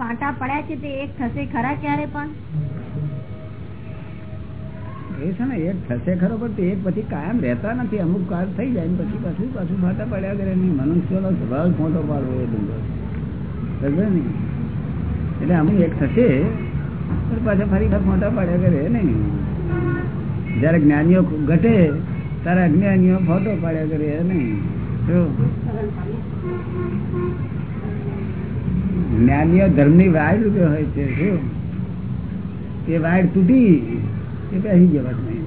પાટા પડ્યા છે તે એક થશે ખરા ક્યારે પણ? એ છે ને, એક થશે ખરો, પણ એક પછી કાયમ રહેતા નથી. અમુક કાળ થઈ જાય પછી પાછું પાછું ફાટા પડ્યા કરે નહીં મનુષ્યનો સ્વભાવ મોટો પાડવો એ ડુંગર સમજે એટલે અમુક એક થશે, પણ પાછા ફરી વખત મોટા પડ્યા કરે નહીં જયારે જ્ઞાનીઓ ઘટે, ત્યારે અજ્ઞાનીઓ ફોટો પાડ્યા કરે નહીં જ્ઞાનીઓ ધર્મની વાડ રૂપે હોય છે, શું? એ વાડ તૂટી, એ કહી ગયા નહીં?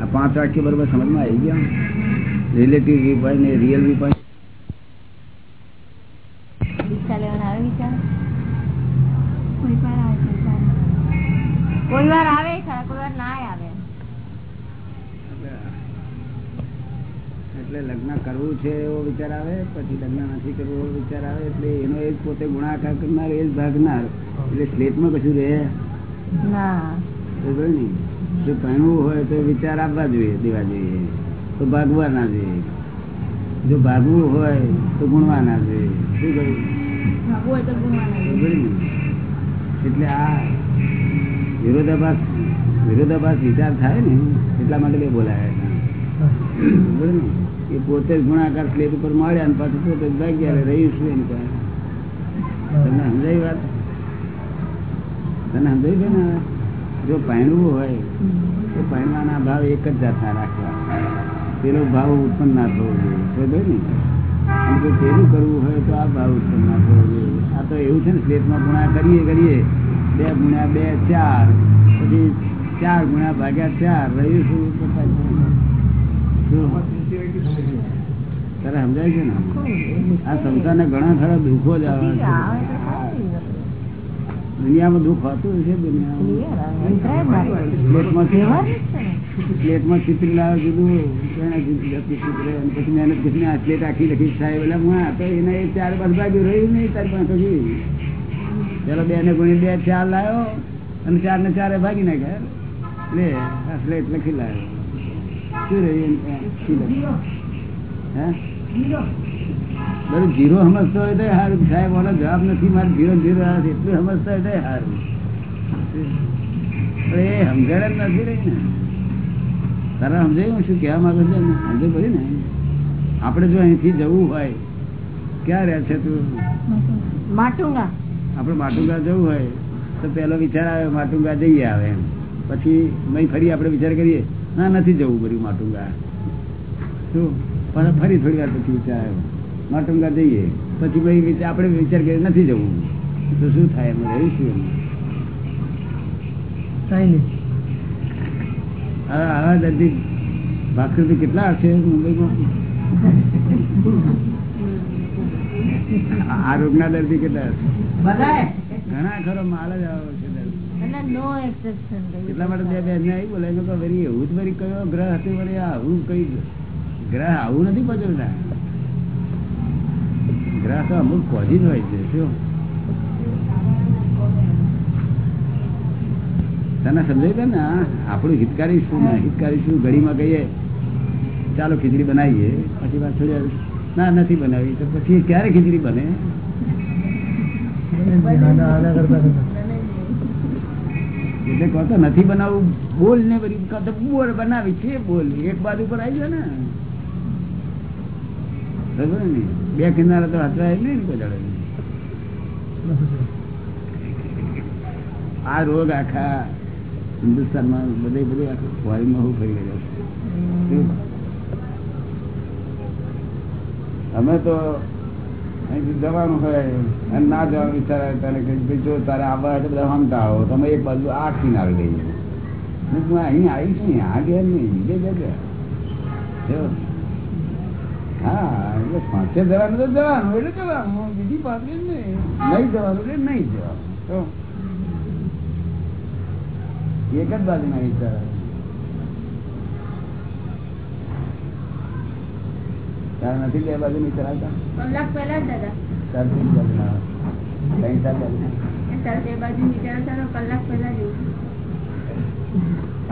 આ પાંચ વાક્ય બરોબર સમજમાં આવી ગયા. રિલેટિવ વ્યૂ પોઈન્ટ ને રિયલ વ્યૂ પોઈન્ટ કરવું છે એવો વિચાર આવે પછી લગ્ન નથી કરવું એવો વિચાર આવે એટલે એનો એ પોતે ગુણાકાર કરનાર એ જ ભાગનાર. એટલે સ્લેટમાં કશું રહે? ના. જો ભણવું હોય તો વિચાર આપવા જોઈએ દેવા જોઈએ. તો ભાગવા ના જોઈએ. જો ભાગવું હોય તો ગુણવા ના જોઈએ. શું કહ્યું એટલે આ વિરોધાભાસ વિરોધાભાસ વિચાર થાય ને એટલા માટે બે બોલાયા હતા. બરાબર ને એ પોતે ગુણાકાર પ્લેટ ઉપર મળ્યા પાછું પોતે ભાગ્યા રહ્યું છું એની પાસે તમને સમજાય વાત? તને સમજાય છે ને જો પહેણવું હોય, તો પહેણવાના ભાવ એક જ જાતના રાખવા. પેલો ભાવ ઉત્પન્ન ના થવો જોઈએ. ને? જો પેલું કરવું હોય તો આ ભાવ ઉત્પન્ન ના થવો જોઈએ. આ તો એવું છે ને પ્લેટમાં ગુણા કરીએ કરીએ, બે ગુણ્યા બે ચાર, પછી ચાર ગુણ્યા ભાગ્યા ચાર, રહ્યું શું? તારે સમજાય છે ને? આ સંસારને ઘણા ખરા દુઃખો જ આવે દુનિયામાં દુઃખ હોતું છે પ્લેટમાં ચિત્ર લાવે કીધું પછી મહેનત કરીને આ પ્લેટ આખી લખી સાહેબ એટલે હું આ એને ચાર પાંચ બાજુ રહ્યું નહીં તારી પાસે ચાલો બે ને ગુણી બે ચાર લાવ્યો, અને ચાર ને ચારે ભાગી નાખ્યા. લે, આ પ્લેટ લખી લાવ્યો. શું રહ્યું જીરો સમજતો હોય તો સારું. સાહેબ ઓનો જવાબ નથી મારે જીરો જીરો એટલું સમજતો હોય તો સારું. પણ એ સમજણ જ નથી રહી ને. તારા સમજાયું? હું શું કહેવા માંગુ છું? સમજ પડી ને. આપણે જો અહીંથી જવું હોય ક્યાં રહે છે તું? માટુંગા. આપણે માટુંગા જવું હોય તો પેલો વિચાર આવે માટુંગા જઈએ આવે એમ. પછી મય ફરી આપણે વિચાર કરીએ ના નથી જવું બધું માટુંગા. શું? પણ ફરી થોડી વાર પછી વિચાર આવ્યો. માટુંગા જઈએ. પછી ભાઈ આપણે વિચાર કરીએ નથી જવું. તો શું થાય? એમ. રહ્યું શું એમાં? હવે આવા દર્દી ભાખરી કેટલા હશે મુંબઈમાં? આ રોગના દર્દી કેટલા હશે? ઘણા ખરો માલ જ આવ્યો છે નો એટલા માટે બે બે આવી બોલે મેં કહ્યું, એવું જ વળી કયો ગ્રહ હતો વળી આ આવું કઈ ગ્રહ આવું નથી પચવતા ગ્રહ તો અમુક કોઝિન હોય છે, શું? તને સમજાય છે ને? આપણું હિતકારી શું? ને હિતકારી શું? ઘડીમાં કહીએ, ચાલો ખીચડી બનાવીએ. પછી વાત થોડી ના, નથી બનાવી. તો પછી ક્યારે ખીચડી બને? એટલે કહો તો નથી બનાવવું. બોલ ને બધી કહો તો બોલ, બનાવી છે, બોલ. એક બાજુ પર આવી જાય ને. બે કિનારા તો હાથરા એટલે ને કોઈ. આ રોગ આખા હિન્દુસ્તાનમાં બધે બધે આખું ફોરેનમાં હું ફરી ગયો અમે તો અહીંથી જવાનું હોય અને ના જવાનું વિચાર આવે તારે જો તારે આવવા હોય તો બધા હમતા આવો. તમે એક બાજુ આ કિનારે ગઈ હું અહીં આવીશ નહીં, આ ગયા નહીં, બીજે જગ્યા. હા એટલે પાંચે જવાનું તો જવાનું એટલે જવાનું. બીજી પાસે નહીં. નહીં જવાનું એટલે નહીં જવાનું. તો એક જ બાજુ ના વિચાર આવે. નથી બે બાજુ વિચાર આવતા? કલાક પહેલા દાદા. ચાર ત્રણ બાજુ ના. ત્રણ ચાર બાજુ આવે. બાજુ વિચારો તારો કલાક પહેલા જેવું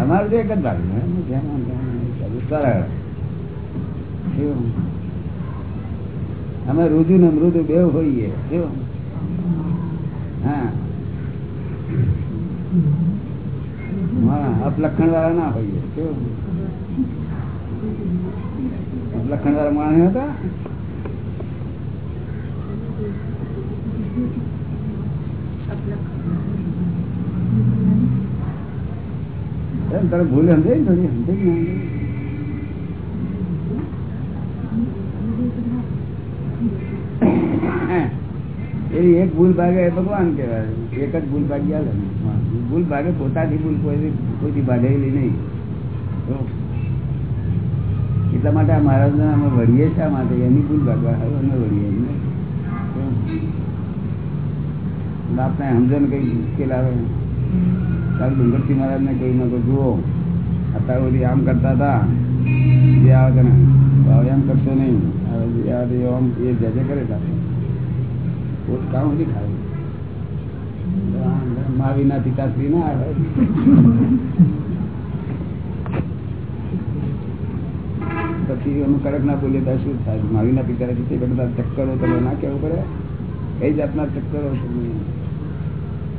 અમારું તો એક જ બાજુ સરળ કેવું? અમે રુજુ ને મૃદુ બે હોઈએ? હા. અપલક્ષણ વાળા ના હોઈએ. કેવું? વાળા માણસ હતા. તારે ભૂલ સમજાય ને થોડી? સમજાય એવી એક ભૂલ ભાગે ભગવાન કહેવાય. એક જ ભૂલ ભાગી આલે ભૂલ ભાગે પોતાથી ભૂલ કોઈ કોઈથી ભાગેલી નહીં. એટલા માટે આ મહારાજ અમે વળીએ શા માટે. એની ભૂલ ભાગવા અમે વળીએ એમને આપણે સમજણ કઈ મુશ્કેલ આવે. કાલ ડુંગરસિંહ મહારાજ ને કહ્યું કહ્યું, જુઓ અત્યારે બધી આમ કરતા હતા. જે આવે તો હવે એમ કરશો નહીં. હવે આમ એ જે જે કરે તારે પિતાશ્રી ના પછી અમે કડક ના બોલીએ શું થાય? માવીના પિતા બધા ચક્કરો તમે ના કેવું પડે. કઈ જાતના ચક્કરો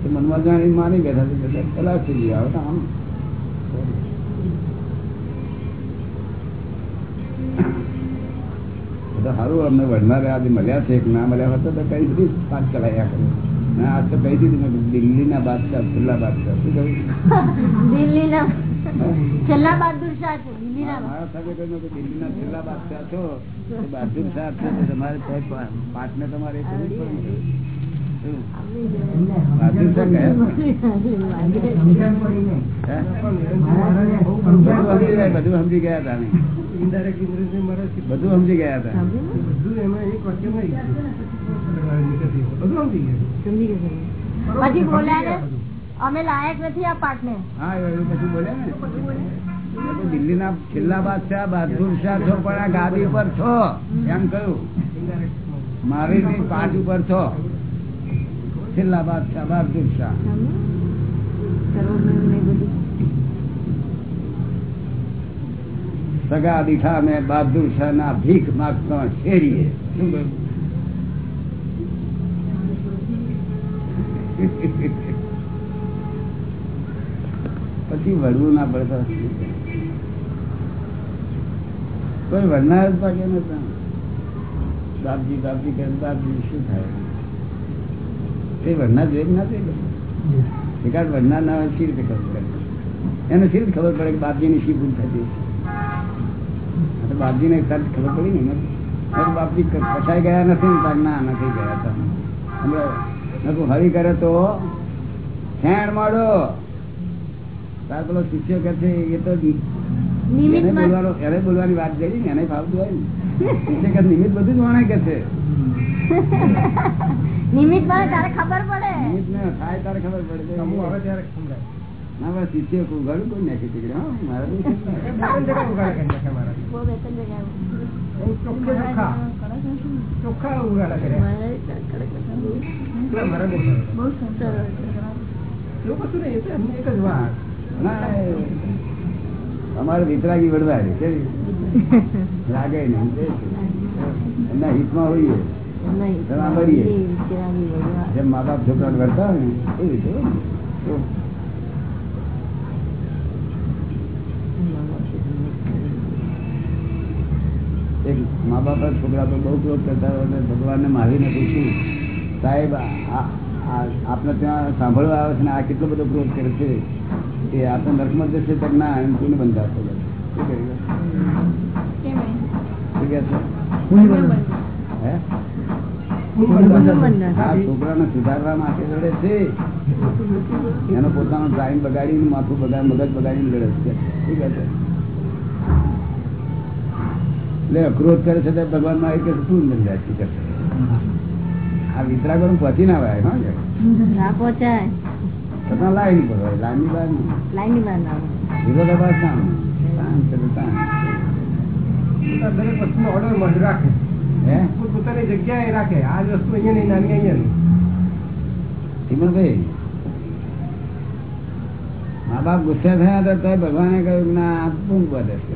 મનમાં જાણી માની બેઠા છે બધા ખલાસ થઈ આમ. તો સારું અમને વડનારે આજે મળ્યા છે ના મળ્યા હતા તો કઈ બધી વાત ચલાયા કરે. ના આજ તો કહી દીધું મેં દિલ્હીના બાદશાહ છેલ્લા બાદશાહ શું કહ્યું? દિલ્હીના છેલ્લા બહાદુર શાહ છે દિલ્હીના છેલ્લા બાદશાહ છો બહાદુર શાહ છો તમારે પાઠ ને તમારે બધું સમજી ગયા હતા બધું સમજી ગયા હતા પછી બોલ્યા અમે લાયક નથી આ પાઠ ને હા એવું પછી બોલ્યા ને? દિલ્હી ના છેલ્લા બાદશાહ, બહાદુર શાહ છો, પણ આ ગાદી ઉપર છો. એમ કહ્યું. મારી પાઠ ઉપર છો. છેલ્લા બાદશાહ બહાદુર શાહ સગા દીઠા મેં બહાદુર શાહ ના ભીખ માગતો શેરીએ શું કહ્યું? પછી વળવું ના પડે તો કોઈ વળનાર જ પાકે નતા બાપજી બાપજી કહે બાપજી શું થાય તે વરના જોઈ ના જોઈ એકાદ વરના ના હોય સી રીતે ખબર પડે. એને સી રીતે ખબર પડે કે બાપજીની શી ભૂલ થતી તો બાપજીને તરત ખબર પડી ને એમાં. બાપજી ફસાઈ ગયા નથી ને ના નથી ગયા હતા. હમણાં નકરું હરી કરે તો ફેણ માડો. તાર પેલો શિષ્ય કે છે એ તો એને બોલવાનો એને બોલવાની વાત કરી ને એને ફાવતું હોય ને. શિષ્ય કે નિમિત્ત બધું જ વણાય કે છે. નિમિત્તમાં તારે ખબર પડે. નિમિત્ત ને થાય તારે ખબર પડે. ના બસ શિષ્ય કોઈ ઘણું કોઈ નાખી દીકરી હા મારે બહુ શિષ્ય. બહુ વેતન જગ્યા બહુ સરસ. ના, એ અમારે વિતરાગી વડવા લાગે નહીં એમના હિતમાં હોઈએ. મળીએ. જેમ મા બાપ છોકરા વળતા હોય ને એ રીતે. તો એક મા બાપ છોકરા તો બહુ ક્રોધ કરતા હોય ભગવાનને મારીને પૂછ્યું સાહેબ આ- આ- આપને ત્યાં સાંભળવા આવે છે ને આ કેટલો બધો ક્રોધ કરે છે? એ આપણે નર્કમાં જશે તક ના? એમ બંધાશે શું કહ્યું? શું કહે છે? હે? છોકરાને સુધારવા માટે લડે છે. એનો પોતાનો ટાઈમ બગાડીને માથું બગાડ મગજ બગાડીને લડે છે. શું છે. એટલે અક્રોધ કરે છે ભગવાનમાં કે શું સમજાય છે આ વિતરાગો પહોંચી ના વાય હા? ના પહોંચાય. છતાં લાઈનની બહાર લાઈનની બહાર ના વિરોધાભાસ ના તો. દરેક વસ્તુનો ઓર્ડરમાં રાખે. હે પોતપોતાની જગ્યાએ રાખે આ જ વસ્તુ અહીંયા નહીં નાની અહીંયા નહીં ચિમનભાઈ મા બાપ ગુસ્સે થયા હતા તો ભગવાને કહ્યું કે ના આ પૂન બધે છે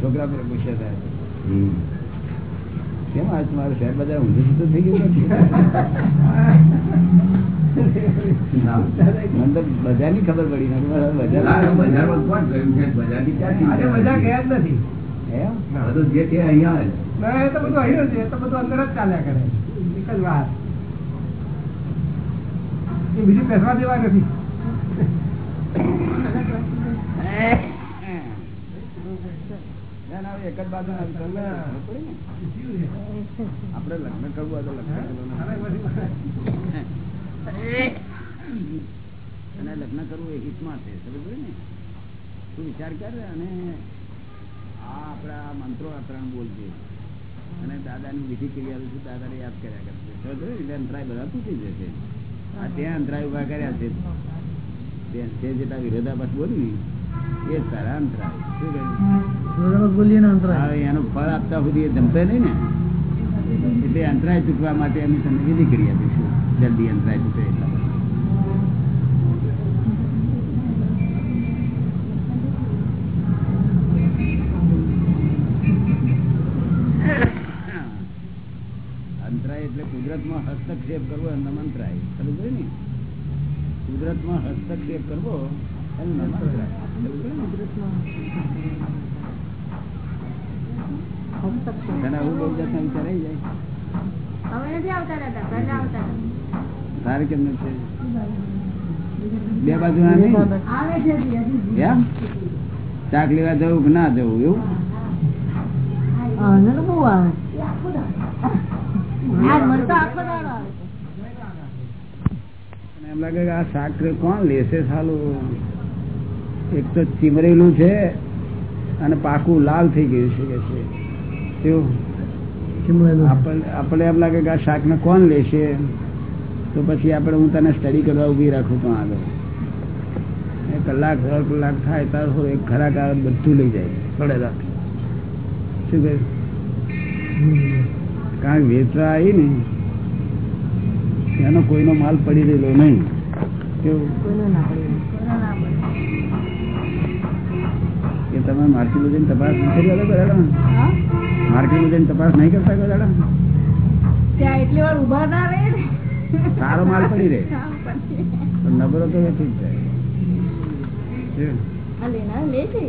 છોકરા પર ગુસ્સે થયા કેમ આજ તમારું શેર બજાર ઊંધું સીધું થઈ ગયું નથી? મને તો બજારની ખબર પડી નથી બજાર આજે બધા ગયા જ નથી એમ? ના, એ તો બધું અહીંયા છે. તો બધું અંદર જ ચાલ્યા કરે એક જ વાત. એ બીજું બેસવા દેવા નથી. ના, ના, એક જ બાજુ ના વિચાર ના ખબર પડી ને? આપણે લગ્ન કરવું હોય તો લગ્ન. અને લગ્ન કરવું એ હિતમાં છે. સમજ ને? તું વિચાર કર અને આ આપણા મંત્રો અત્રણ બોલજે. અને દાદાની વિધિ ક્રિયા વિશે દાદાને યાદ કર્યા કરશે તો એટલે અંતરાય બધા તૂટી જશે. આ ત્યાં અંતરાય ઊભા કર્યા છે. તે જેટલા વિરોધાભાસ બોલ્યું ને એ તારા અંતરાય. શું કહ્યું? હા, એનું ફળ આપતા સુધી એ જમશે નહીં ને. એટલે અંતરાય ચૂકવા માટે એની તમને વિધિ કરી આપીશું. જલ્દી અંતરાય ચૂકે એટલા વિચાર હસ્તક્ષેપ કરવો હવે નથી આવતા દાદા પહેલા આવતા હતા. તારે કેમ નથી? બે બાજુ ના ચાક લેવા જવું કે ના જવું એવું? બહુ આવે આ મને તો આખો દાડો આવે અને એમ લાગે કે આ શાક કોણ લેશે સાલું? એક તો ચીમરેલું છે અને પાકું લાલ થઈ ગયું છે કે છે. આપણને એમ લાગે કે આ શાકને કોણ લેશે? તો પછી આપણે હું તને સ્ટડી કરવા ઊભી રાખું તો આગળ. કલાક દોઢ કલાક થાય તાર થોડું એક ખરાક આવે બધું લઈ જાય. પડે રાખ શું કહે કારણ વેચવા આવી ને એનો કોઈનો માલ પડી રહેલો નહીં. કે તમે માર્કેટમાં જઈને તપાસ નહીં કરી આલો બરાબર હા? માર્કેટમાં જઈને તપાસ નહીં કરતા બરાબર ત્યાં એટલી વાર ઊભા ના રહે સારો માલ પડી રહે. નબળો તો નથી જાય.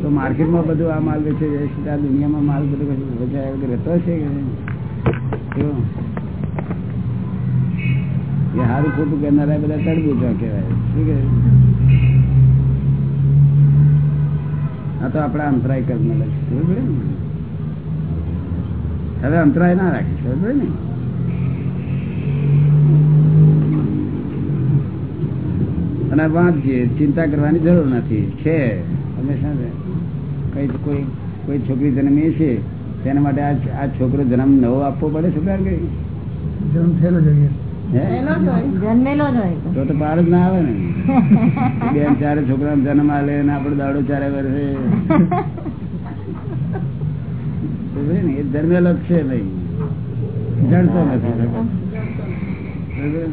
તો. માર્કેટમાં બધું આ માલ વેચે જાય છે આ દુનિયામાં માલ બધું વેચાય રહેતો છે કે કેવો? એ ખોટું કહેનારા બધા તડબૂચા કહેવાય. શું કે આ તો આપણા અંતરાય કરનાર હવે અંતરાય ના રાખીશું બરોબર ને? અને વાંચીએ, ચિંતા કરવાની જરૂર નથી. છે, હંમેશા. કઈ કોઈ કોઈ છોકરી જન્મી છે તેના માટે આ આ છોકરો જન્મ નવો આપવો પડે છે કારણ કે? જન્મ થયેલો જોઈએ હે? જન્મેલો જ હોય. જન્મેલો જ હોય. તો. તો તો જ ના આવે ને. બે ચારે છોકરા જન્મ આલે ને આપડે દાડો ચારે વર્ષે તો છે ને એ જન્મેલો જ છે ભાઈ. જણતો નથી. બરોબર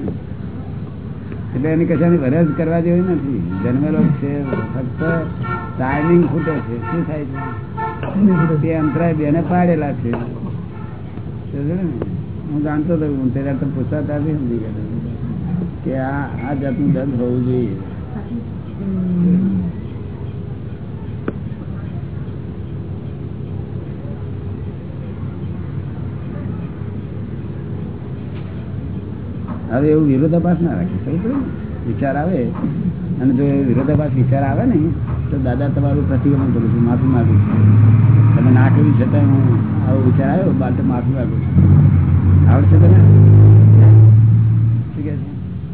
એટલે એની કશાની વરસ કરવા જેવી નથી. જન્મેલો છે. ફક્ત ટાઈમિંગ ખૂટે છે. શું થાય છે? પાડેલા છે? હું જાણતો હતો પેલા તો પૂછાતા બી કે આ આ જાતનું દર્દ હોવું જોઈએ હવે એવું વિરોધાભાસ ના રાખી? વિચાર આવે અને જો વિરોધાભાસ વિચાર આવે ને તો દાદા તમારું પ્રતિક્રમણ કરું છું માફી માગું છું. તમે ના કહ્યું છતાં હું આવો વિચાર આવ્યો બાદ માફી માગું છું. આવડશે તને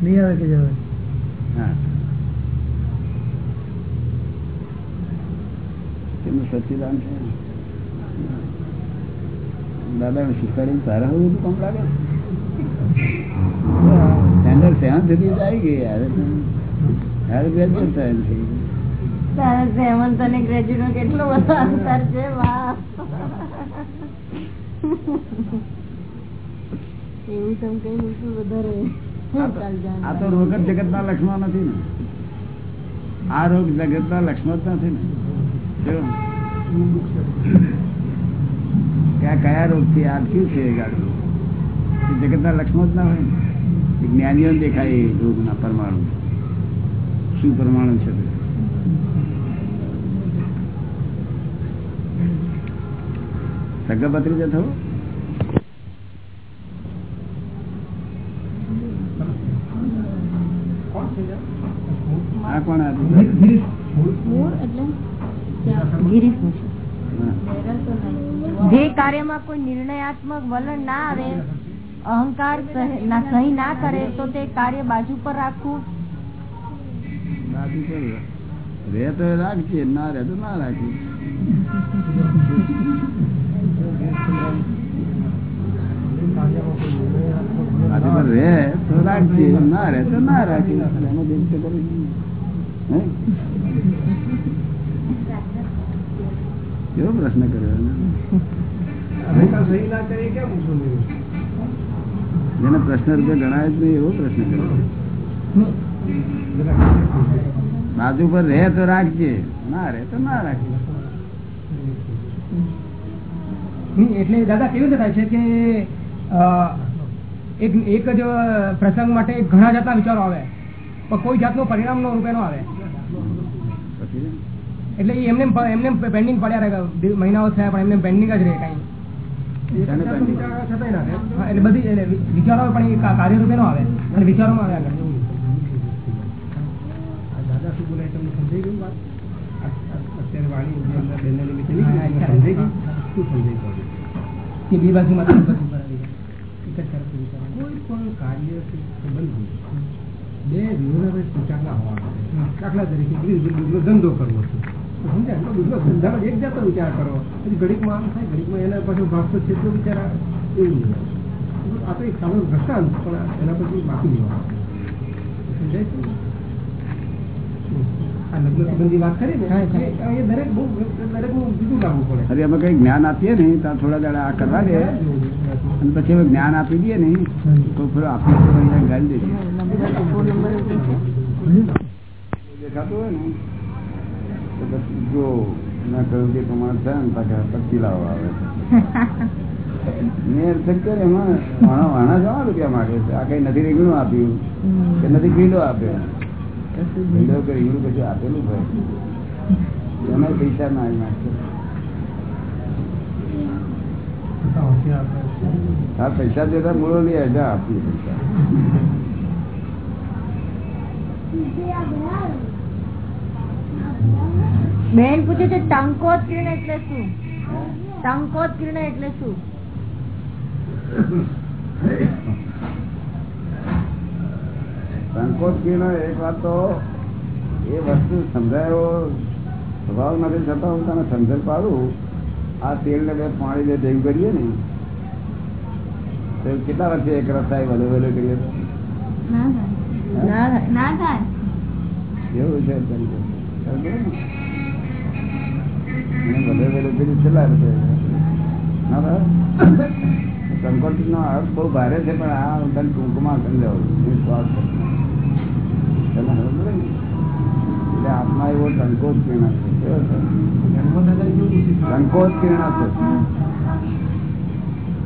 નહીં આવે કે જવાય હા. તેમનું સચિદાન છે. દાદા શીખવાડી સારા હવે કામ લાગે? સ્ટેન્ડર્ડ સેવન સુધી આવી ગઈ યાર? યાર ગ્રેજ્યુએટ થાય એમ થઈ ગયું. અને ગ્રેજ્યુએટ કેટલો બધો અંતર છે વાહ. એવું તેમ કઈ વધારે આ તો- રોગ જ જગત ના લક્ષણો નથી ને. આ રોગ જગત ના લક્ષણો જ નથી ને. કયા રોગથી આ ક્યુ છે ગાડું જગત ના લક્ષણો જ ના હોય ને. જ્ઞાનીઓ દેખાય રોગ ના પરમાણુ શું પ્રમાણ છે? તે. સગા ભત્રીજા થવું કોણ છે આ કાર્યમાં કોઈ નિર્ણયાત્મક વલણ ના આવે, અહંકાર સહી ના કરે, તો તે કાર્ય બાજુ પર રાખવું રે તો રાખજે ના રે તો ના રાખી રે તો રાખજે ના રે તો ના રાખી એનો દિલ તો કરી કેવો પ્રશ્ન કર્યો? જેને પ્રશ્ન રૂપે ગણાય જ નહીં એવો પ્રશ્ન કર્યો. બાજુ પર રહે તો રાખજે. ના રહે તો ના રાખજે એટલે દાદા કેવી રીતે થાય છે કે એક એક જ પ્રસંગ માટે ઘણા જાતના વિચારો આવે પણ કોઈ જાતનું પરિણામ નો રૂપે નો આવે. એટલે એમને એમને પેન્ડિંગ પડ્યા રહે બે મહિનાઓ થયા પણ એમને પેન્ડિંગ જ રહે કઈ. એટલે બધી વિચારો પણ એ કાર્ય કાર્યરૂપે નો આવે અને વિચારોમાં આવે આગળ દાદા શું બોલાય તમને સમજાઈ ગયું વાત? અત્યારે વાણી અંદર બેનના નિમિત્તે સમજાઈ ગયું? શું સમજાઈ ગયું? કે બે બાજુમાં તમે બધું કરાવી એક જ તરફ કોઈ પણ કાર્ય સંબંધ બે વિરોધાભાસ વિચાર હોવા દાખલા તરીકે બિઝનેસનો ધંધો કરવો છે. સમજાય? તો બિઝનેસ ધંધામાં એક જાતનો વિચાર કરો પછી ઘડીકમાં આમ થાય ઘડીકમાં એના પાછું ભાગતો છે તો વિચાર એવું નહીં. આ તો એક સામે દ્રષ્ટાંત પણ એના પછી બાકી લેવા સમજાય છે? અરે અમે કઈ જ્ઞાન આપીએ ને તો થોડા દાડા આ કરવા દે. અને પછી અમે જ્ઞાન આપી દઈએ ને તો ફરી ગાડી દેખાતું હોય ને તો પછી જો ના કહ્યું તે પ્રમાણે થાય ને પાછા પચી લાવવા આવે. મેં અર્થક એમાં વાણા વાણા જવા રૂપિયા માગે છે. આ કઈ નથી રેગણું આપ્યું કે નથી ભીડો આપ્યો. કિલો કે રીંગણું કશું આપેલું હોય? એને પૈસા મારી આવી નાખે હા પૈસા દેતા મૂળો લઈ જા આપીએ પૈસા. બેન પૂછે છે ટંકોત કિરણ એટલે શું? ટંકોત કિરણ એટલે શું? સંકોચ કિરણ એક વાત તો એ વસ્તુ સમજાયો સ્વભાવ નથી થતા હું તને સમજણ પાડું આ તેલ ને બે પાણી બે ભેગું કરીએ ને તો કેટલા વર્ષે એક રસ થાય વધુ વલો કરીએ? ના ના એવું છે વધુ ને? વલો કર્યું છેલ્લા વર્ષે ના? સંકોચ નો અર્થ બહુ ભારે છે, પણ આ તને ટૂંકમાં સમજાવું. વિશ્વાસ? એટલે આત્મા એવો સંકોચ કિરણ છે? સંકોચ કિરણ છે.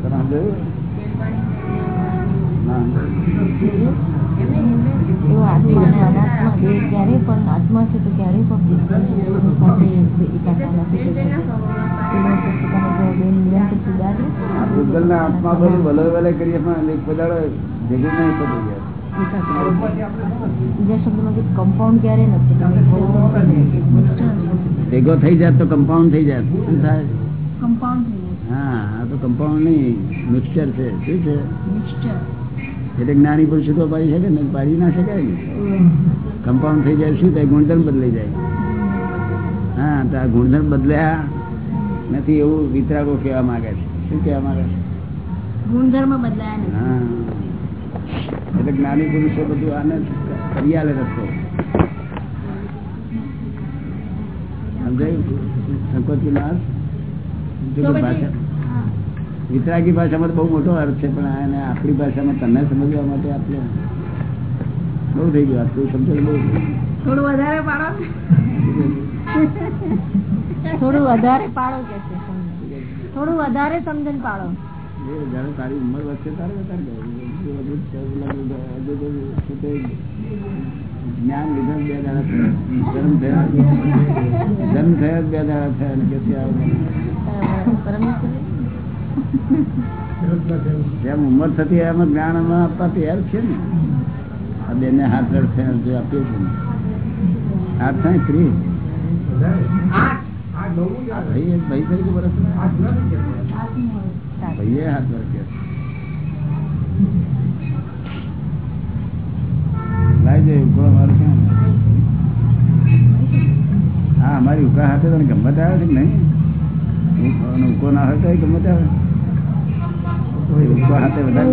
તમે સમજાયું પણ આત્મા છે તો પણ સાથે એકાકાર નથી આત્મા બધું કરીએ પણ એક પદાડો ભેગું નહીં થતું બીજા શબ્દમાં કમ્પાઉન્ડ ક્યારે નથી ભેગો થઈ જાય તો કમ્પાઉન્ડ થઈ જાય શું થાય? કમ્પાઉન્ડ હા આ તો કમ્પાઉન્ડ નહીં મિક્સચર છે. શું છે? મિક્સચર એટલે જ્ઞાની પુરુષ તો પાડી શકે ને પાડી ના શકાય ને. કમ્પાઉન્ડ થઈ જાય શું થાય? ગુણધર્મ બદલાઈ જાય. હા તો આ ગુણધર્મ બદલ્યા નથી એવું વિતરાગો કહેવા માંગે છે. શું કહેવા માંગે છે? ગુણધર્મ બદલાયા હા. એટલે જ્ઞાની પુરુષો બધું આને કરી આલે રસ્તો. સમજાયું? સંકોચી પછી ભાષા. વિતરાગી ભાષામાં બહુ મોટો અર્થ છે પણ એને આપણી ભાષામાં તમને સમજવા માટે આપણે બહુ થઈ ગયું આટલું સમજો બહુ થોડું વધારે પાડો થોડું વધારે પાડો કે છે થોડું વધારે સમજણ પાડો. જયારે તારી ઉંમર વધશે તારે વધારે જ્ઞાન લીધા બે દાડા થયા. જન્મ થયા. જન્મ થયા બે દાડા થયા અને કે પરમેશ્વર? જેમ ઉંમર થતી એમ જ્ઞાન અમે આપવા તૈયાર છે ને. આ બેને હાથ રડશે જો આપીએ છીએ ને. હાથ થાય અમારું ક્યાં હા, અમારી ઉકા હાથે તને ગમત આવે છે નહીં? અને ના હોય તો ગમત આવે. ઉકો હાથે વધારે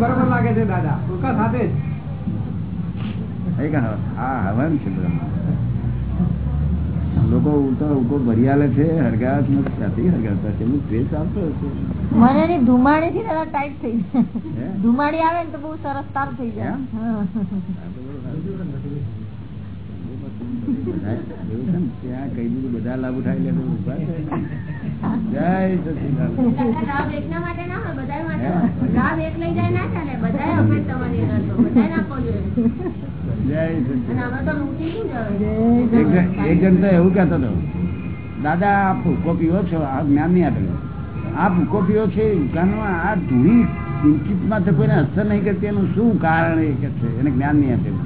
બરાબર લાગે છે દાદા. ઉકા સાથે લોકો તો ઉકો ભરી આલે છે હરગાત નથી હરગાતા છે. હશે. મને એની ધુમાડી થી દાદા ટાઈટ થઈ જાય. ધુમાડી આવે ને તો બહુ સરસ તાર થઈ જાય એમ? હા. આ તો બહુ સારું. બધા એવું છે ને, ત્યાં કહી દીધું બધા લાભ ઉઠાવી લે એક જણ તો એવું કેતો હતો દાદા આ ભૂકો પીવો છો આ જ્ઞાન નહીં આપેલું આ ભૂકો પીવો છે દુકાનમાં આ ધૂળી કિંચિતમાં તો કોઈને અસર નહીં કરતી એનું શું કારણ એ કે છે એને જ્ઞાન નહીં આપેલું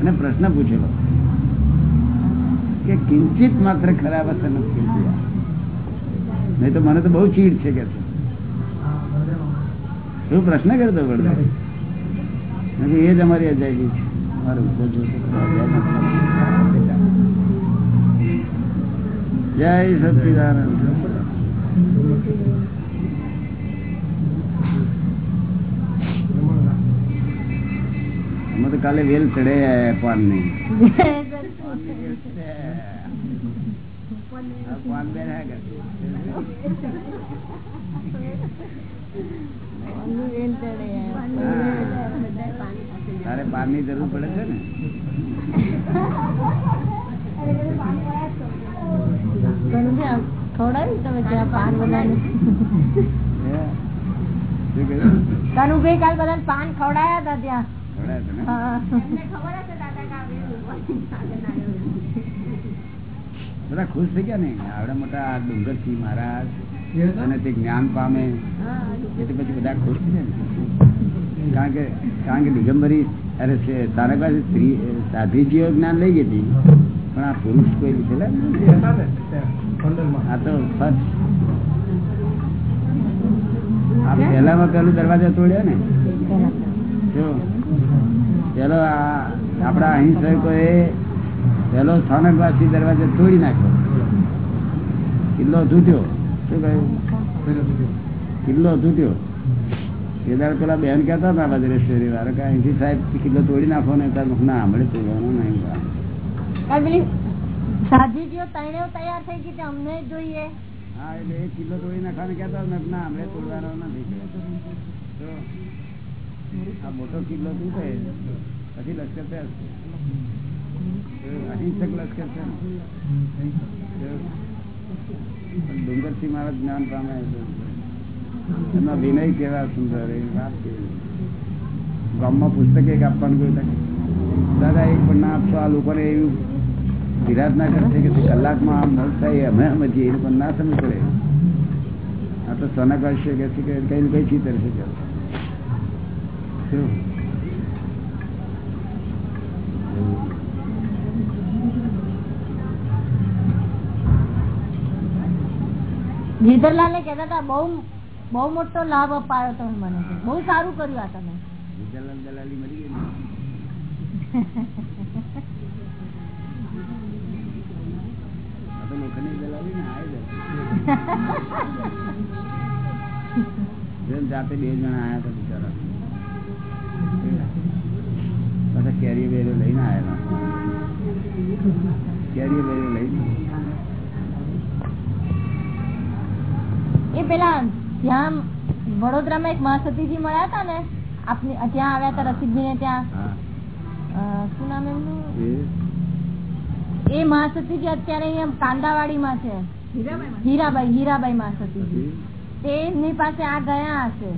અને પ્રશ્ન પૂછેલો કે કિંચિત માત્ર ખરાબ અસર નથી નહીં તો મને તો બહુ ચીડ છે કે શું પ્રશ્ન કરતો પડતો એ જ અમારી અજાયબી છે. મારે. જય સચિદાનંદ. અમે તો કાલે વેલ ચડે પાન ની પાન બે રહ્યા તારે પાનની જરૂર પડે છે ને ખવડાવી તમે ત્યાં પાન બધાને હે? શું કાલ બધા પાન ખવડાયા હતા ત્યાં ખવડાયા? ખબર હશે દાદા. બધા ખુશ થઈ ગયા ને? આવડા મોટા ડુંગર ડુંગરથી મહારાજ અને તે જ્ઞાન પામે. એટલે પછી બધા ખુશ છે કારણ કે કારણ કે દિગંબરી અરે તારા પાસે સ્ત્રી સાધીજીઓ જ્ઞાન લઈ ગઈ હતી. પણ આ પુરુષ કોઈ લીધેલા. આ તો ફર્સ્ટ. આ પહેલામાં પેલું દરવાજા તોડ્યા ને? જો પેલો આપડા અહીં અહિંસકોએ પેલો સ્થાનકવાસી દરવાજો તોડી નાખ્યો. કિલ્લો તૂટ્યો. શું કહ્યું? કિલ્લો તૂટ્યો. એ દાડે પેલા બેન કહેતા હતા બાજુ રેસ્ટોરી વાળા કે અહીંથી સાહેબ કિલ્લો તોડી નાખો ને તાર ના હમણે તોડવાનો નહીં પેલી તૈયાર થઈ ગઈ અમને જોઈએ. હા એટલે એ કિલ્લો તોડી નાખવાનું કહેતા હતા ને હમણે તોડવાનો નથી આ મોટો કિલ્લો તૂટે. પછી લશ્કર તૈયાર અહિંસક લશ્કર છે. ડુંગરસિંહ મારા જ્ઞાન પામે એમના વિનય કેવા સુંદર એ વાત કેવી. ગામમાં પુસ્તક એક આપવાનું કહ્યું દાદા એક પણ ના આપશો? આ લોકોને એવું વિરાટ ના કરશે કે કલાકમાં આમ નલ થાય, અમે અમે જઈએ પણ ના સમજ પડે. આ તો સનક કરશે કે કઈ ને કઈ ચીતર છે. કે ને કેતા હતા બહુ બહુ મોટો લાભ અપાયો તમે મને બહુ સારું કર્યું આ તમે. દલાલ દલાલી મળી ગઈ જાતે બે જણા આયા હતા બિચારા. પાછા કેરીઓ બેરીઓ લઈને આવ્યા કેરી બેરીઓ લઈને. એ પેલા ત્યાં વડોદરામાં એક મહાસતીજી મળ્યા હતા ને આપની ત્યાં આવ્યા હતા રસિકભાઈ ને ત્યાં શું નામ એમનું? એ? મહાસતીજી અત્યારે અહીંયા કાંદાવાડીમાં છે. હીરાબાઈ હીરાબાઈ મહાસતીજી. પછી તે પાસે આ ગયા હશે.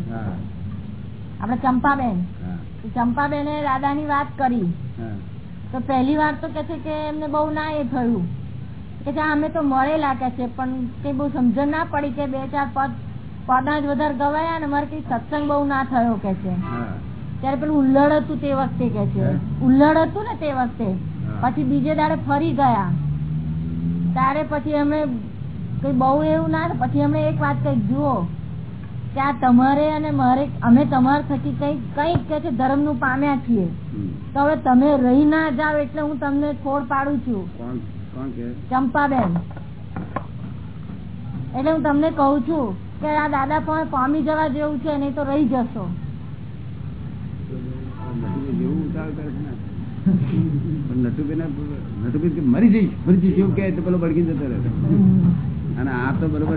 આપડે ચંપાબેન. હા. ચંપાબેને દાદાની વાત કરી. તો પહેલી વાર તો કે છે કે એમને બહુ ના એ થયું. કે અમે તો મળેલા કે છે પણ કઈ બહુ સમજણ ના પડી કે બે ચાર પદ પદના જ વધારે ગવાયા ને મારે કઈ સત્સંગ બહુ ના થયો કે છે. ત્યારે પેલું ઉલ્લડ હતું તે વખતે કે છે. ઉલ્લડ હતું ને તે વખતે. પછી બીજે દાડે ફરી ગયા. ત્યારે પછી અમે કઈ બહુ એવું ના પછી અમે એક વાત કઈ જુઓ. કે આ તમારે અને મારે અમે તમારા થકી કઈ કંઈક કે છે ધર્મનું પામ્યા છીએ. તો હવે તમે રહી ના જાઓ એટલે હું તમને છોડ પાડું છું. ચંપાબેન. એટલે હું તમને કહું છું કે આ દાદા પણ પામી જવા જેવું છે નહીં તો રહી જશો. મરી જઈશ મરી જઈશ એવું પેલો જતો રહે અને આ તો બરોબર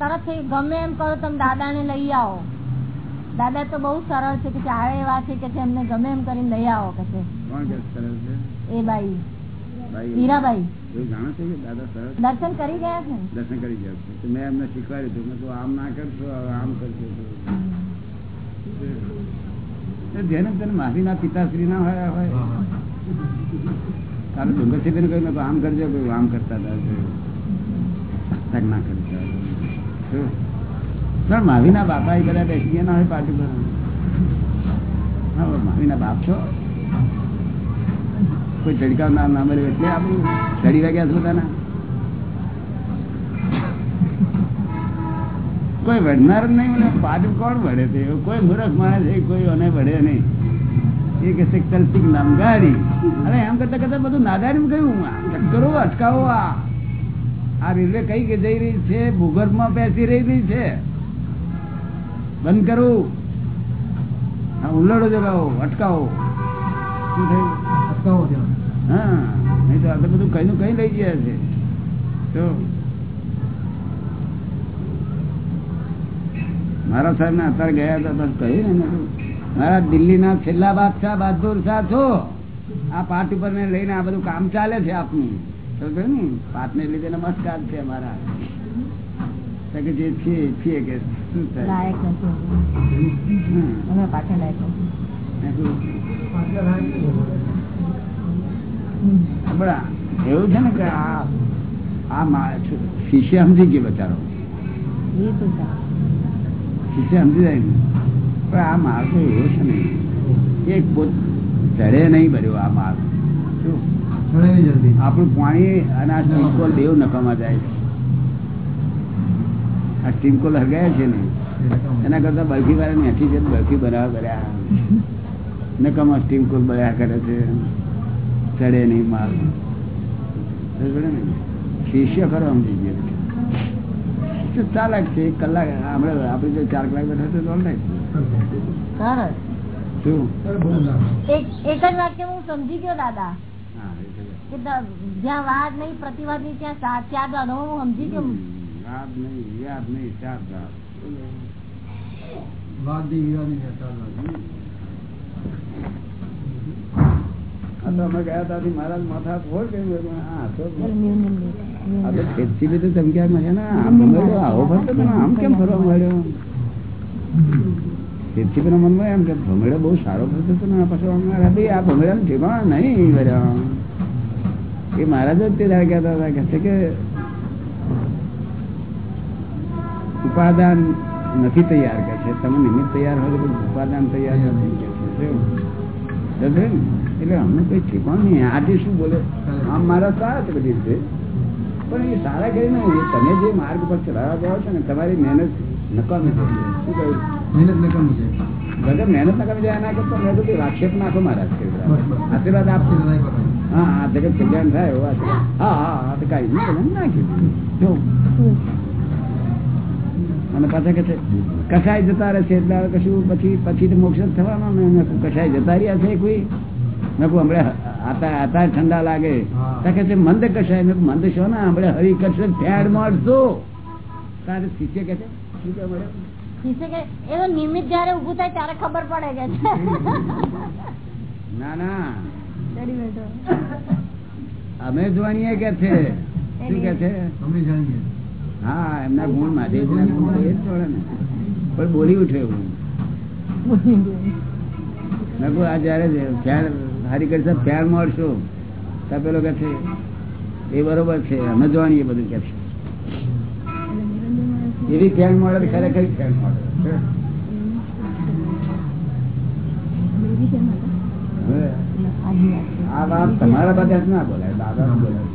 તરત ગમે એમ કરો તમે દાદા ને લઈ આવો. દાદા તો બહુ સરળ છે કે આવે એવા છે કે એમને ગમે એમ કરીને લઈ આવો કે છે. કોણ સરળ છે? એ બાઈ. હીરાબાઈ એવું જાણો છો કે દાદા સરળ દર્શન કરી ગયા છે? દર્શન કરી ગયા છે. તો મેં એમને શીખવાડ્યું હતું. મેં આમ ના કરશો આમ કરશો જેને તેને માફીના પિતાશ્રી ના હોય હોય. તારે ડુંગરસિંહ કહ્યું મેં કહ્યું આમ કરજો આમ કરતા હતા. ના કરતા સર માવી ના બાપા એ બધા બેસી ગયા ના હોય પાર્ટી પર. હા ના માવીના બાપ છો? કોઈ ચડકાવ ના ના મળ્યું એટલે આપણું ચડી વાગ્યા છો કોઈ વડનાર જ નહીં, મને કોણ વડે છે? કોઈ મૂર્ખ માણસ છે, કોઈ અને વડે નહીં. એ અટકાવો આ. આ રેલવે કઈ કે જઈ રહી છે? ભૂગર્ભમાં બેસી રહી છે. બંધ કરવું ઉલ્લડો જગાવો, અટકાવો. શું થયું? અટકાવો હા નહીં તો આપણે બધું કઈ નું કઈ લઈ ગયા છે? તો મારા સાહેબ ને અત્યારે ગયા હતા બસ કહ્યું ને મારા દિલ્હી ના છેલ્લા બાદશાહ બહાદુર શાહ છો. આ પાઠ ઉપર ને લઈને આ બધું કામ ચાલે છે આપનું. સમજો ને પાટને લીધે નમસ્કાર છે અમારા. કે જે છીએ છીએ કે શું થાય? લાયક નથી મેં કીધું, હમ. બરા એવું છે ને કે આ આ શિષ્ય સમજી ગયો બચારો. શિષ્ય સમજી જાય પણ આ માર્ગ તો એવો છે ને. એક પોત ચડે નહીં ભર્યો આ માર્ગ આપણું પાણી અને આ ટીમકોલ બેવ નકામાં જાય છે. આ ટીમકોલ હરગાયા છે ને. એના કરતા બરફી વાળા મેથી છે બરફી બનાવવા કર્યા. નકામાં સ્ટીમકોલ બનાવ્યા કરે છે. ચડે નહીં માલ? શિષ્ય ખરો સમજી ગયો. ચાલાક છે એક કલાક હમણાં આપણે જો ચાર કલાક બેઠા તો સરસ એક જ વાક્ય હું સમજી ગયો દાદા. જ્યાં વાદ નહીં પ્રતિવાદ નહીં ત્યાં સાત ચાર દાદા હું સમજી ગયો. વાત નહીં યાદ નહીં ચાર ચાર વાદી નહીં ને નહીં ચાર તો અમે ગયા મહારાજ માથા ફોડ કર્યું હા તો ચાલો, મ્યુ, મ્યુ, મ્યુ. આ તો ખેતથી બી તો ધમક્યા મળ્યા ને? આમ ભમેડો આવો ફરતો હતો આમ કેમ ફરવા મળ્યો? ખેતથી પેલા મનમાં એમ કે ભમેડો બહુ સારો ફરતો હતો ને પાછો ભાઈ આ ભમેડા ઠેકાણા નહીં વર્યા એ મહારાજ જ તે દાડે કહેતા હતા કહે કે ઉપાદાન નથી તૈયાર કે છે. તમે નિમિત્ત તૈયાર હોય તો ઉપાદાન તૈયાર નથી કે છે. ને? એટલે અમને કઈ શીખવાનું નહીં. આજે શું બોલે? આમ મારા સારા છે બધી રીતે. પણ એ સારા કરીને એ તમે જે માર્ગ પર ચલાવવા જાઓ છો ને તમારી મહેનત નકામી થઈ જાય. શું કહ્યું? મહેનત છે નકામી જાય એના કરતા મેં કીધું આક્ષેપ નાખો મારા આશીર્વાદ આપશે હા હા જગત કલ્યાણ થાય એવો હા હા હા તો કાંઈ નહીં તમે નાખ્યું જો. અને પાછા કે છે કસાય જતા રહેશે? એટલે કશું પછી પછી તો મોક્ષ જ થવાનો ને મેં કીધું, કસાય જતા રહ્યા છે કોઈ? આતા આતા ઠંડા લાગે. કે છે મંદ કસાય મંદ છો ને? હમણાં હરી કરશે ફેડ મારશો. તારે શીખે કે છે? અમે જાણીએ કે શું કે હા એમના ગુણ મહાદેવજીના ગુણ એ જ જોડે ને. પણ બોલી ઉઠે એવું. નકુ આ જયારે હારી કરી સાહેબ ફેર મળશો તો પેલો કે છે એ બરોબર છે અમે જાણીએ બધું કે છે. એવી ફેર મળે તો ખરેખર ફેર મળે આ વાત તમારા બધા જ ના બોલાય દાદા ના બોલાય.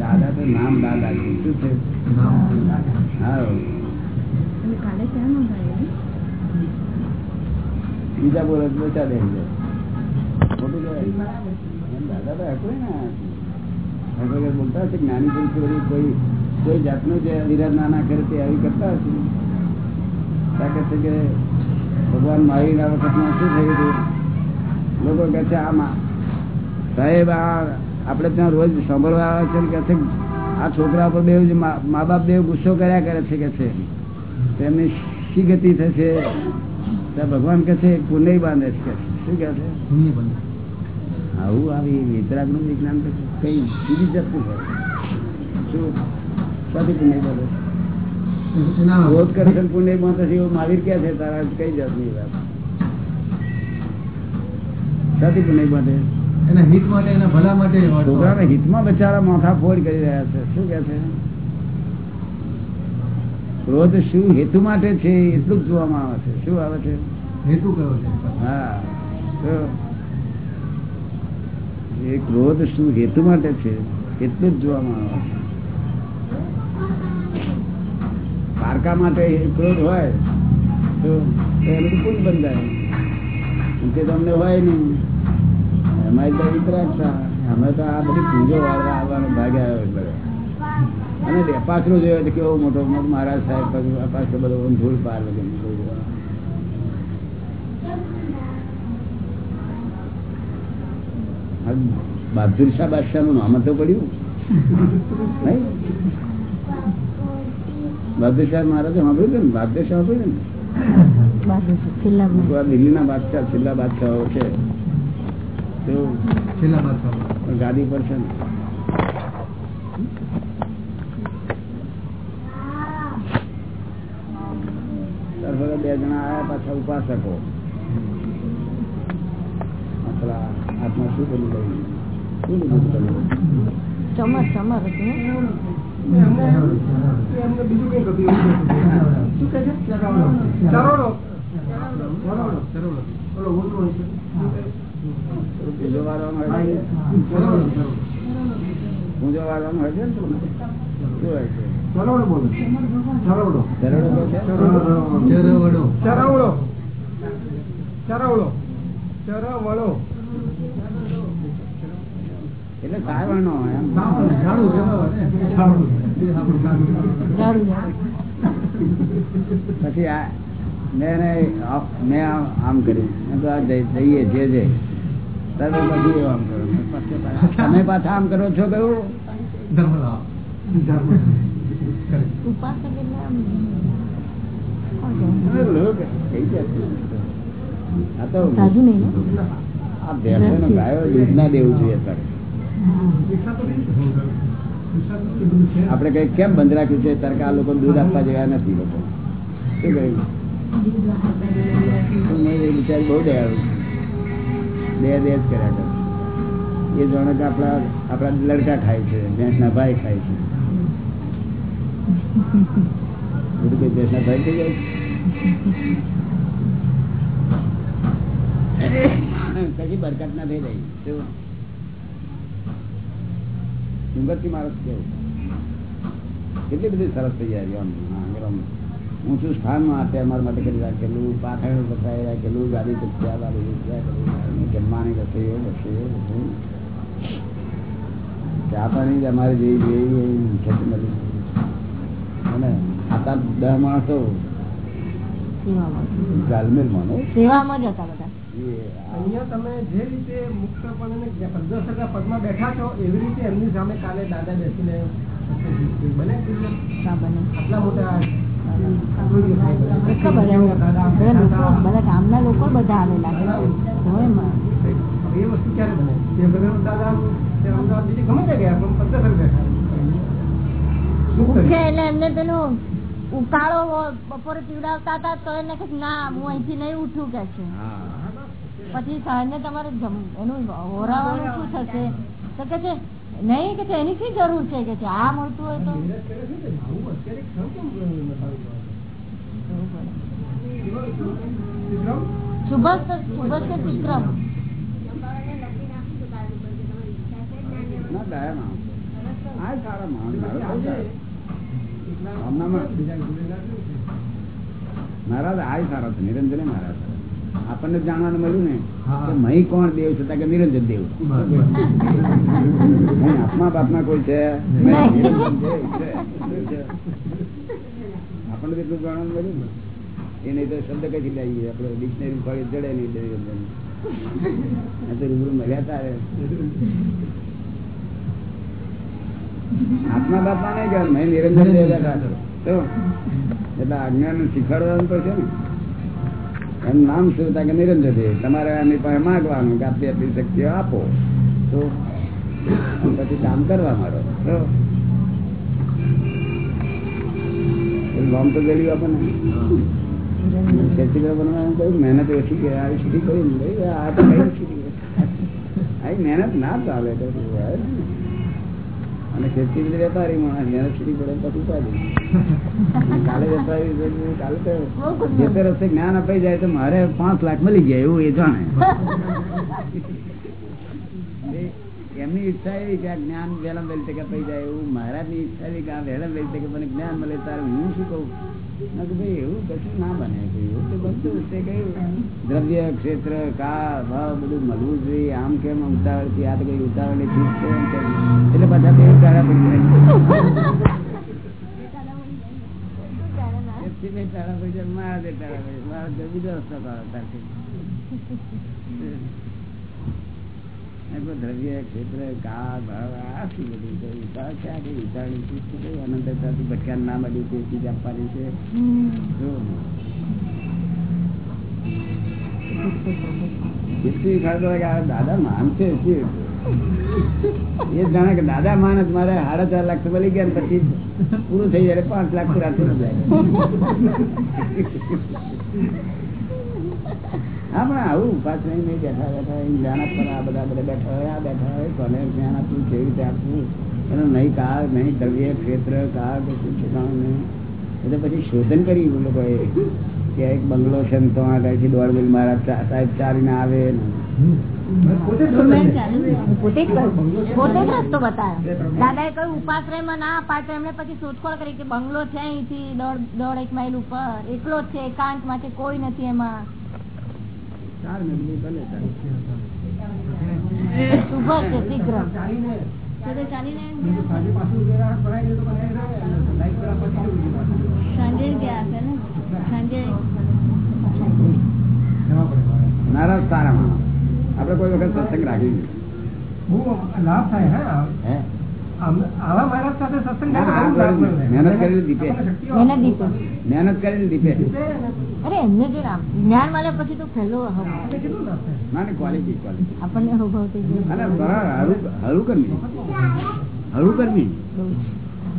દાદા તો નામ દાદા શું છે? હા. બીજા બોલે તો. એમ દાદા બોલતા હશે નાની પુરુષ કોઈ કોઈ જાતનું જે કરે તે આવી કરતા હશે. છે કે ભગવાન વખતમાં શું થયું હતું? લોકો કહે છે આમાં સાહેબ આ આપણે ત્યાં રોજ સાંભળવા આવે છે કે છે આ છોકરા પર બે મા બાપ દેવ ગુસ્સો કર્યા કરે છે કે છે. તેમની શી ગતિ થશે? ભગવાન કે છે પુણ્ય બાંધે છે. શું કહે છે? આવું આવી વિતરાગનું વિજ્ઞાન કઈ જુદી જતું હોય. શું? સાથી પુણ્ય બાંધે? એના કરે છે પુણ્ય બાંધે છે એવું મહાવીર ક્યાં છે તારા કઈ જાતની વાત? સાથી પુણ્ય બાંધે? એના હિત માટે એના ભલા માટે છોકરાના હિતમાં બચારા માથા ફોડ કરી રહ્યા છે. શું કે છે? ક્રોધ શું હેતુ માટે છે? એટલું જ જોવામાં આવે છે. શું આવે છે? હેતુ કયો છે? હા. એ ક્રોધ શું હેતુ માટે છે? એટલું જ જોવામાં આવે છે. પારકા માટે ક્રોધ હોય તો એનું કોઈ બંધાય તે તમને હોય નહીં. અમારી તો વિતરાગ અમે તો આ બધી પૂજો વાળવા આવવાનો ભાગ આવ્યો અને લેપાસરો જોયો તો કેવો મોટો મોટો મહારાજ સાહેબ પછી બધો ધૂળ પાર બધું બહાદુર શાહ બાદશાહનું નામ તો પડ્યું. બહાદુર શાહ મહારાજે સાંભળ્યું હતું ને? બહાદુર શાહ સાંભળ્યું ને? આ દિલ્હીના બાદશાહ છેલ્લા બાદશાહો છે. ગાદી પર છે તરફે બે જણા આવ્યા પાછા ઉપાસકો. આત્મા શું બની ગયું શું લીધું બીજું છે? ને શું હોય છે? બોલો. એટલે એમ. પછી આ મેં મેં આમ- આમ કર્યું. આ જઈએ જે જે. તરત પછી આમ કરો. તમે પાછા આમ કરો છો કયું ધર્મ ઉપાસક? લોક કઈ કેમ બંધ રાખ્યું છે? ત્યારે આ લોકો દૂધ આપવા જેવા નથી લોકો. શું કહ્યું? બિચારી બહુ દયાળુ બે દે કર્યા કરે. એ કે આપણા આપણા લડકા ખાય છે, ભેંસના ભાઈ ખાય છે બધું કઈ ભેંસના ભાઈ થઈ જાય છે? કશી બરકત ના થઈ રહી ડુંગરથી માણસ કેવું? કેટલી બધી સરસ તૈયારી ઊંચું સ્થાન માટે અમારા માટે કરી રાખેલું, પાથરણ રાખેલું, ગાડી ચપ્યા ગાડી ચપ્યા જમવાની રસોઈઓ રસોઈઓ ચા પાણી અમારે જેવી જેવી મળી અને આતા દસ માણસો સેવામાં. ગાલમેલ માનો સેવામાં જ હતા બધા. અહીંયા તમે જે રીતે મુક્તપણે પંદર પદમાં બેઠા છો એવી રીતે એમની સામે કાલે દાદા બેસીને બને ના આટલા મોટા બધા ગામના લોકો બધા આવેલા હોય એ વસ્તુ ક્યારે બને? દાદા અમદાવાદ બીજે ગમે ત્યાં ગયા પણ પંદર બેઠા શું એટલે એમને પેલું ઉકાળો બપોરે પીવડાવતા હતા તો એને કે ના હું અહીંથી નહીં ઉઠું કે છે પછી સાંજે તમારે એનું હોરાવાનું શું થશે તો કે છે નહીં કે છે એની શી જરૂર છે કે છે આ મળતું હોય તો બતાવી દો? વિક્રમ? ના ડાયા આ સારા માણસ મહારાજ આ સારા છે નિરંજન મહારાજ આપણને જાણવાનું મળ્યું ને. કે મહી કોણ દેવ છે તા કે નિરંજન દેવ. આપમા બાપમાં કોઈ છે? આપણને કેટલું એટલું જાણવાનું મળ્યું ને. એ નહીં તો શબ્દ કઈ લઈએ આપણે ડિક્શનરી ખોલી જડે નહીં નિરંજન તો રૂબરૂ મળ્યા તારે. આત્મા બાપા નહીં કહેવાય મેં નિરંજન તો એટલે આજ્ઞાને શીખવાડવાનું તો છે ને. એમ નામ શું? કે નિરંજન દેવ તમારે એની પાસે માગવાનું કે આટલી આટલી શક્તિઓ આપો. તો પછી કામ કરવા મારો. તો લોમ તો ગયેલું આપણને. ખેતી બનવાનું કહ્યું. મહેનત ઓછી કે આવી સુધી કરી. આ તો કઈ મહેનત ના ચાલે. અને ખેતી બધી વેપારી માણસ સીધી પડે કાલે વેપારી કાલે તો રસ્તે જ્ઞાન અપાઈ જાય તો મારે પાંચ લાખ મળી ગયા એવું એ જાણે. એમની ઈચ્છા એવી કે આ જ્ઞાન વહેલા વહેલી તકે અપાઈ જાય એવું મહારાજની ઈચ્છા એવી કે આ વહેલા વહેલી તકે મને જ્ઞાન મળે તારે હું શું કહું? ભાઈ એવું કશું ના બને એવું તો બનતું તે દ્રવ્ય ક્ષેત્ર કા ભાવ બધું મળવું જોઈએ. આમ કેમ ઉતાવળથી આ તો કઈ ઉતાવળની ચીજ છે એટલે બધા પડી જાય. પડી જાય, મારા બીજો રસ્તો. એટલું શું બધું છે? દાદા એ? જાણે કે દાદા માણસ મારે સાડા ચાર લાખ તો મળી ગયા પછી પૂરું થઈ જાય પાંચ લાખ પૂરા થઈ જાય. હા પણ આવું ઉપાસ નહીં નહીં બેઠા બેઠા જ્ઞાન આપવાના આ બધા બધા બેઠા હોય આ બેઠા હોય કોને જ્ઞાન આપવું કેવી રીતે આપવું એનું નહીં કાળ નહીં દ્રવ્ય ક્ષેત્ર કાળ કશું ઠેકાણું નહીં. એટલે પછી શોધન કરી લોકોએ કે એક બંગલો છે ને તો આગળથી દોઢ મિલ મારા સાહેબ ચાલીને આવે ને. પોતે જ કહ્યું. ઉપાશ્રયમાં ના અપાય તો એમણે પછી શોધખોળ કરી કે બંગલો છે અહીંથી દોઢ દોઢ એક માઇલ ઉપર. એકલો જ છે એકાંત માટે કોઈ નથી એમાં. ચાર ભલે. નારાજ સારા આપડે કોઈ વખત સત્સંગ રાખી લાભ થાય હા આવા મહારાજ સાથે સત્સંગ. મહેનત કરીને દીપે. મહેનત. કરીને દીપે અરે એમને જે જ્ઞાન મળે પછી તો ક્વોલિટી આપણને અનુભવ થઈ ગયો. કરવી. હળું કરવી.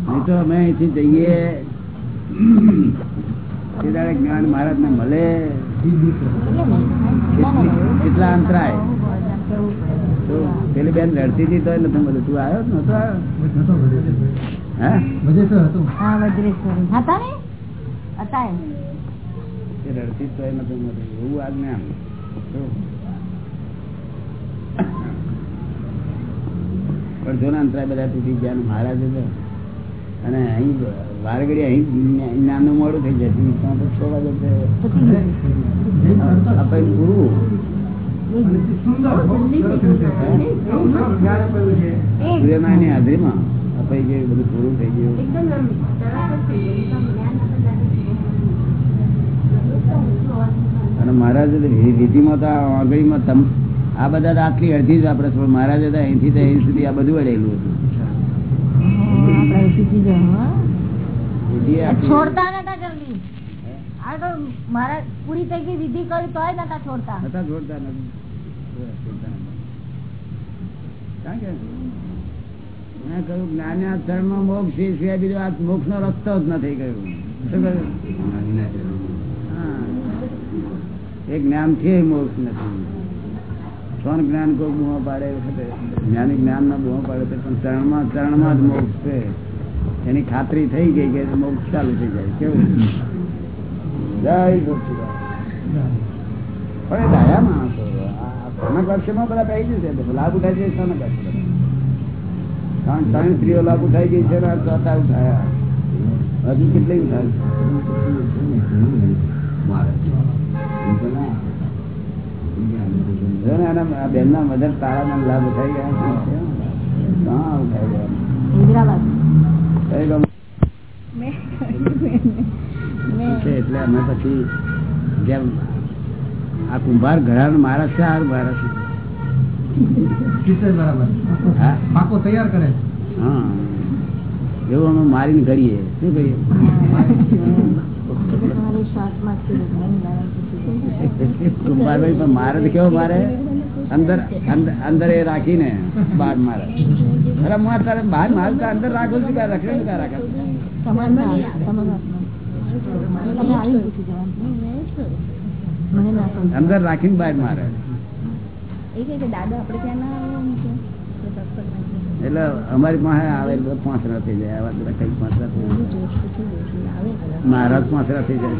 નહીં તો અમે અહીંથી જઈએ. તે દાડે જ્ઞાન મહારાજ ને મળે. કેટલા અંતરાય? તો પેલી બેન લડતી હતી તો નથી મળ્યું. તું આવ્યો નતો આવ્યો હા? હતા. ને? હતા એ રડતી તો નથી મળતી એવું આ જ્ઞાન પણ જો અંતરાય બધા તૂટી ગયા મહારાજ અને અહીં વારગડી અહીં નાનું મોડું થઈ જતું ત્યાં તો છ વાગે આપણે સૂર્યનારાયણની હાજરીમાં અપાઈ જે બધું પૂરું થઈ ગયું એકદમ એમ તરત જ થઈ ગયું એકદમ જ્ઞાન આપણને અને મહારાજ વિધિમાં તો આંગળીમાં તમ આ બધા આટલી અડધી જ વાપરે છે પણ મહારાજે તો અહીંથી તો અહીં સુધી આ બધું અડેલું હતું? વિધિ આપી. છોડતા નતા જલ્દી આ તો મારા પૂરી થઈ ગઈ વિધિ કરી તોય નતા છોડતા હતા નથી મેં કહ્યું જ્ઞાન ચરણમાં મોક્ષ છે સિવાય બીજો આ મોક્ષ નો રસ્તો જ નથી કહ્યું. એ જ્ઞાનથી મોક્ષ નથી. ત્રણ જ્ઞાન કોઈ બુમો પાડે જ્ઞાની જ્ઞાન ના બુમો પાડે તો પણ ચરણમાં ચરણમાં જ મોક્ષ છે. એની ખાતરી થઈ ગઈ કે મોક્ષ ચાલુ થઈ જાય. કેવું? લાભ ઉઠાય છે ત્રણ સ્ત્રીઓ લાભ ઉઠાઈ ગઈ છે ઉઠાયા. હજુ કેટલી ઉઠાય જો ના આના તારા ના લાભ થઈ ગયા એટલે અમે પછી જેમ આ કુંભાર ઘરાનો મારા છે આ મારા છે. પાકો તૈયાર કરે હા એવું અમે મારીને ઘડીએ શું કરીએ કુંભારભાઈ મારે કેવો મારે? અંદર અંદર એ રાખીને બહાર મારે. તારે બહાર મારતા અંદર રાખો છું ક્યાં રાખે ક્યાં રાખે? અંદર રાખીને બહાર મારે. એટલે અમારી પાસે આવે પાંચરા થઈ જાય, આવા કઈ પાંચરા થઈ જાય. પાંચરા થઈ જાય.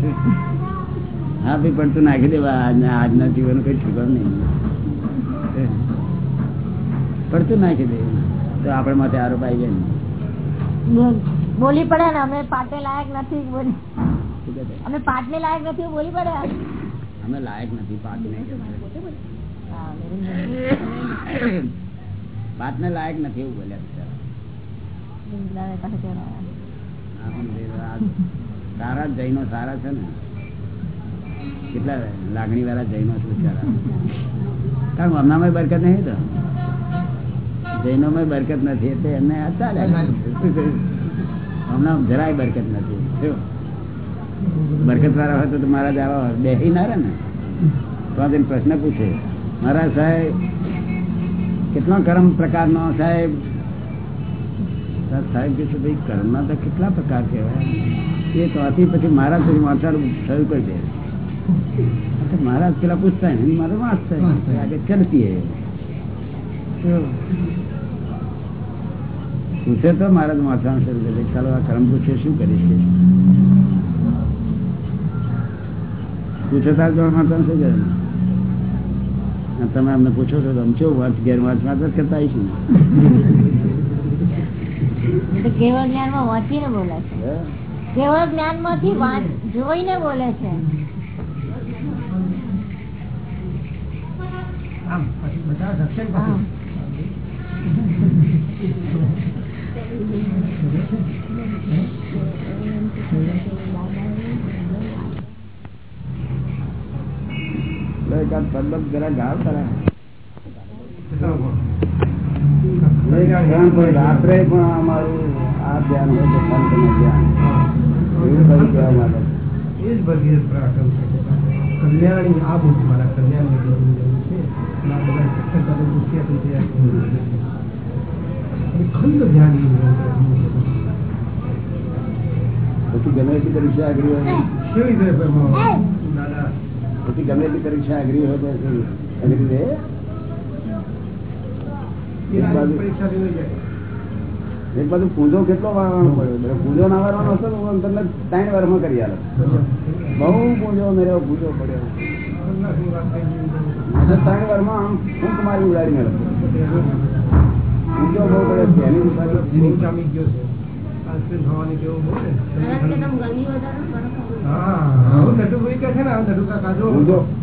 હા ભાઈ પણ તું નાખી દેવા. આજના આજના જીવન કઈ છૂટો નહીં. પડતું નાખી દે. તો આપણે માટે આરોપ આવી જાય બોલી. પડે ને. અમે પાટે લાયક નથી અમે પાટ પાટને લાયક નથી બોલી પડે? અમે લાયક નથી પાટ ને. પાક ને લાયક નથી એવું બોલ્યા સારા જૈનો સારા છે ને? કેટલા લાગણી વાળા જૈનો છે સારા કારણ હમણાં બરકત નહીં તો. જૈનો માં બરકત નથી, એટલે એમને ચાલે. હમણાં જરાય બરકત નથી. બરકત વાળા હોય તો મારા જવા બેસી ના રહે ને. તો આ પ્રશ્ન પૂછે. મારા સાહેબ, કેટલો કર્મ પ્રકારનો સાહેબ? સાહેબ કે છે ભાઈ કર્મના તો કેટલા પ્રકાર કહેવાય? એ તો આથી પછી મારા સુધી વાંચવાનું શરૂ કરી દે મહારાજ પેલા પૂછતા ને મારે વાંચતા આગળ ચડતી પૂછે તો મહારાજ વાંચવાનું શરૂ કરી. દે ચાલો આ કર્મ પૂછે શું કરીશ પૂછે તાર તો વાંચવાનું શું કરે? તમે અમને પૂછો છો તો અમે કેવું વાંચ ઘેર વાંચ કરતા આવીશું. કેવળ જ્ઞાનમાં વાંચીને બોલે છે? કેવળ જ્ઞાનમાંથી જોઈને બોલે છે આમ બધા રક્ષણ હા. એટલે એકાદ પદ બદ જરા ગાળ ખરા. રાત્રે પણ અમારું આ ધ્યાન હોય તો સંતનું ધ્યાન. એવું કઈ કહેવા માટે. એ જ ભગીરથ પરાક્રમ કલ્યાણી આ બુદ્ધ મારા કલ્યાણ જરૂર જરૂર છે. આ બધા સત્સંગ સાથે દુખી આપી તૈયાર અને ખંડ ધ્યાન. પછી ગમે પરીક્ષા આગળ હોય કેવી રીતે પછી ગમે પરીક્ષા આગળ હોય તો રહે? એક બાજુ. પૂંજો કેટલો વાળવાનો પડ્યો પૂજો ના વાળવાનો હતો હું તમને ત્રણ વારમાં કરી આલો. બહુ પૂજો મેળવ્યો પૂજો પડ્યો. ત્રણ વારમાં આમ ફૂંક મારી ઉડાડી મેળવ પૂજો બહુ પડ્યો છે. એની જામી ગયો છે.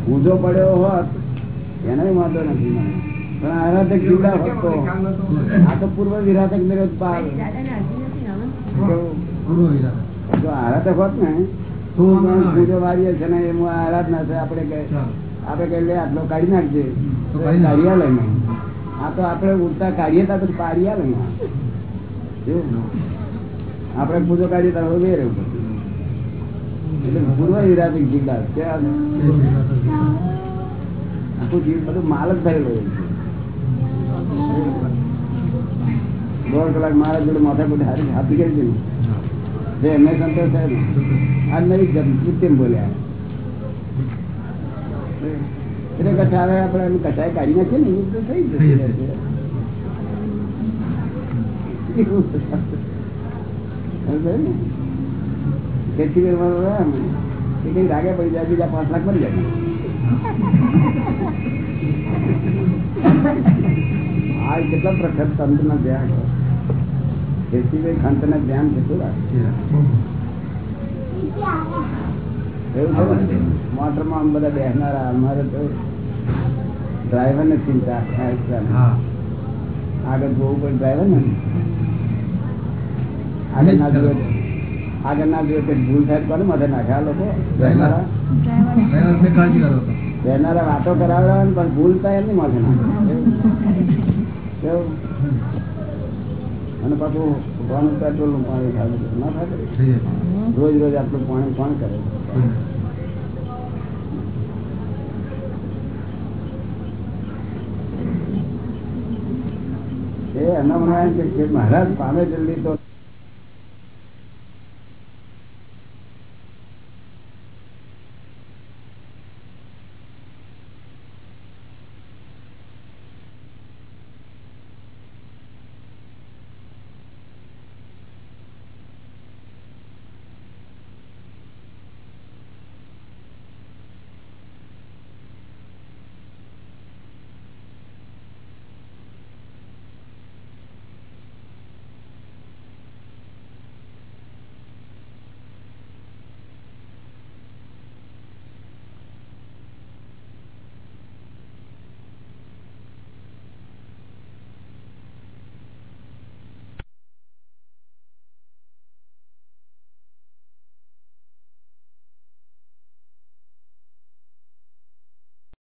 પૂંજો હોત એનો વાંધો નથી પણ આરાધક જુદા હતો. આ તો પૂર્વ વિરાધક પાર વિરાટ જો આરાધક હોત ને તો આવે. પૂજો વારીએ છે ને એમ આરાધના છે આપણે. આપણે કહી લે આટલો કાઢી નાખજે. તો તો કાઢી. ને આ તો આપણે ઉડતા કાઢીએ તા પછી પાડી આવે ને આપણે પૂજો કાઢીએ તો હવે બે રહ્યું એટલે પૂર્વ વિરાધક જિલ્લા છે આખું જીવ બધું માલ જ થયેલો છે. દોઢ કલાક મારા જોડે માથા કોટી હારી ગઈ છે જે એમને સંતોષ થાય આ નવી કેમ બોલ્યા. એટલે કથા હવે આપણે એનું કચાય કાઢી નાખીએ ને એવું થઈ જશે. એવું સમજાય ને? તેથી કરી એમ કે કઈ રાગે પડી જાય, બીજા પાંચ લાખ મળી જાય. આ કેટલા પ્રખ્યાત સંત ના ધ્યાન ખેતીભાઈ ખંત ને ધ્યાન કેટલું રાખે? મોટરમાં આમ બધા બેસનારા અમારે તો ડ્રાઈવર ને ચિંતા આગળ જોવું પડે ડ્રાઈવર ને આગળ ના જોવે આગળ ના જોવે ભૂલ થાય કોને માથે નાખે આ લોકો? બેસનારા બેસનારા વાતો કરાવડાવે પણ ભૂલ થાય એમની માથે નાખે અને પાછું ભગવાનનું પેટ્રોલનું પાણી ખાધું ના થાય રોજ રોજ આટલું પાણી કોણ કરે? એ એના મને એમ કે મહારાજ પામે જલ્દી તો